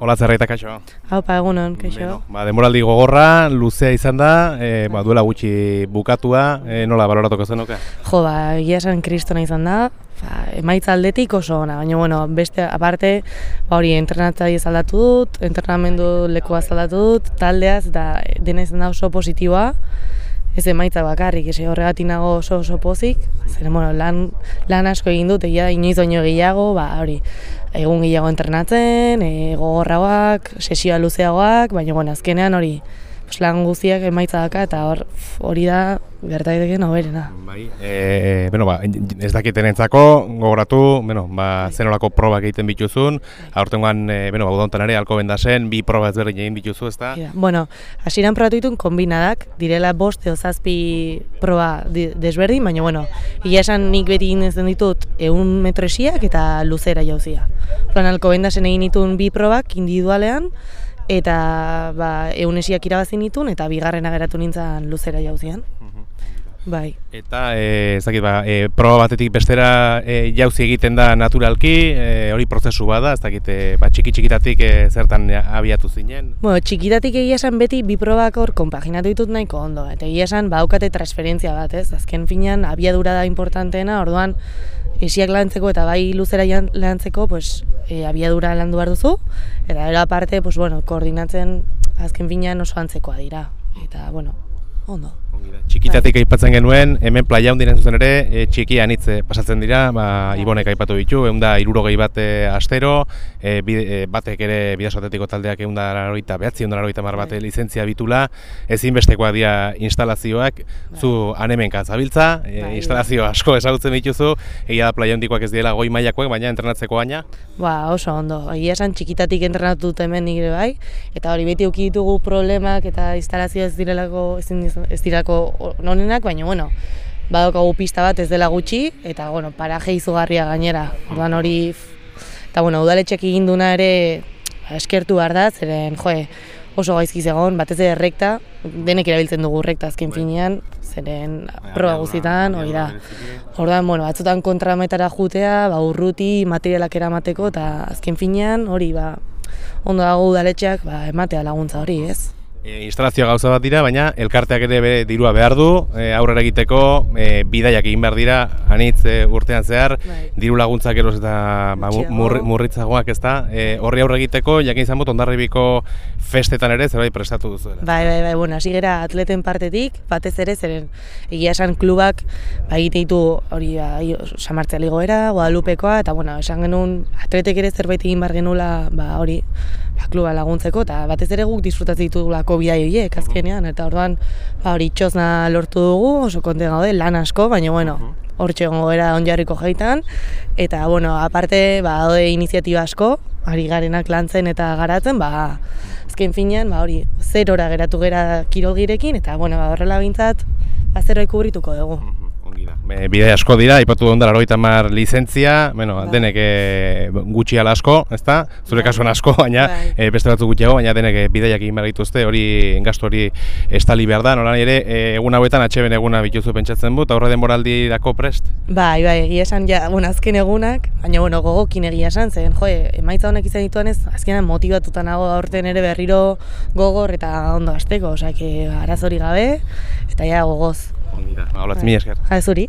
Hola zerraita kaixo. Haupa egunon, kaixo. Bueno, ba, demoraldi gogorra, luzea izan da, e, ba, duela gutxi bukatua, e, nola baloratuko zenuke? Jo, ba, egia esan kristona izan da, ba, emaitza aldetik oso ona, baina bueno, beste aparte, ba, hori entrenatzaile aldatu dut, entrenamendu lekua aldatu dut, taldeaz, eta dena izan da oso positiboa, ez emaitza bakarrik, ez horregatik nago oso oso pozik, zer, bueno, lan, lan asko egin dut, egia inoiz baino gehiago, ba, hori, egun gehiago entrenatzen, e, gogorragoak, sesioa luzeagoak, baina bueno, azkenean hori, lan guztiak emaitza daka eta hor hori da gerta daiteke noberena. Bai, e, bueno, ba, ez dakitenentzako gogoratu, bueno, ba, zenolako proba egiten bituzun, aurtengoan, e, bueno, ba, udontan ere, alko bendasen, bi proba ezberdin egin bituzu, ezta? Ja, bueno, hasieran probatu ditun kombinadak, direla bost edo zazpi proba desberdin, baina, bueno, ia esan nik beti egin ditut egun metresiak eta luzera jauzia. Plan, alko bendasen egin ditun bi probak individualean, eta ba, eunesiak irabazi nitun, eta bigarrena geratu nintzen luzera jauzian. Mhm. Bai. Eta e, ez dakit, ba, e, proba batetik bestera e, jauzi egiten da naturalki, e, hori prozesu bada, ez dakit, e, ba, txiki txikitatik e, zertan abiatu zinen? Bueno, txikitatik egia esan beti bi probak hor konpaginatu ditut nahiko ondo, eta egia esan baukate transferentzia bat, ez? Azken finean, abiadura da importanteena, orduan, esiak lantzeko eta bai luzera lantzeko, pues, e, abiadura landu behar duzu, eta era aparte, pues, bueno, koordinatzen azken finean oso antzekoa dira. Eta, bueno, ondo. Txikitatik aipatzen genuen, hemen playa hundiren zuzen ere, e, txiki anitze pasatzen dira, ba, ibonek aipatu ditu, egun da irurogei bat astero, e, e, batek ere bidasotetiko taldeak egun da laroita, behatzi egun da laroita mar bate bai. lizentzia bitula, ezinbestekoa dira instalazioak, bai. zu anemenka zabiltza, e, bai, instalazio asko ezagutzen dituzu, egia da playa hundikoak ez diela goi mailakoak, baina entrenatzeko baina? Ba, oso ondo, egia esan txikitatik entrenatu dut hemen nire bai, eta hori beti ditugu problemak eta instalazio ez direlako, ez direlako nonenak, baina bueno, badokagu pista bat ez dela gutxi, eta bueno, paraje izugarria gainera, duan hori, eta bueno, udaletxek egin duna ere ba, eskertu behar da, zeren, joe, oso gaizki zegoen, batez ere rekta, denek erabiltzen dugu rekta azken finean, zeren proba guztietan, hori da. Orduan, bueno, batzutan kontrametara jutea, ba, urruti, materialak eramateko, eta azken finean, hori, ba, ondo dago udaletxeak, ba, ematea laguntza hori, ez? E, instalazioa gauza bat dira, baina elkarteak ere be, dirua behar du, e, aurrera egiteko, e, bidaiak egin behar dira, anitz e, urtean zehar, bai. diru laguntzak eros eta ba, murritzagoak ez da, e, horri aurre egiteko, jakin izan bot, ondarribiko festetan ere, zerbait prestatu duzu. Bai, bai, bai, bueno, hasi gara atleten partetik, batez ere, zeren egia esan klubak, ba, egite ditu hori, ba, samartzea ligoera, Guadalupekoa, eta, bueno, esan genuen, atletek ere zerbait egin bar genula, ba, hori, ba, kluba laguntzeko, eta batez ere guk disfrutatzen ditugulako bidai horiek azkenean, eta orduan ba, hori txosna lortu dugu, oso konte gaude, lan asko, baina bueno, hor txegon goera onjarriko jaitan, eta bueno, aparte, ba, hode iniziatiba asko, ari garenak lantzen eta garatzen, ba, azken finean, ba, hori, zerora geratu gera kirolgirekin, eta bueno, ba, horrela bintzat, ba, zeroa ikubrituko dugu bide asko dira, ipatu dut ondara hori mar lizentzia, bueno, bai. denek e, gutxi ala asko, ezta? Zure bai. kasuan asko, baina bai. e, beste batzu gutxiago, baina denek e, bideiak egin behar dituzte, hori gastu hori estali behar da, nola ere, e, egun hauetan atxeben eguna bituzu pentsatzen but, aurre denboraldi dako prest? Bai, bai, esan, ja, bueno, azken egunak, baina bueno, gogokin egia esan, zen, jo, emaitza honek izan dituan ez, azkenan motibatuta nago aurten ere berriro gogor eta ondo azteko, osea, arazori gabe, eta ja, gogoz. Mira, hola, mi esker. Ha, zuri.